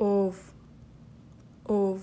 of of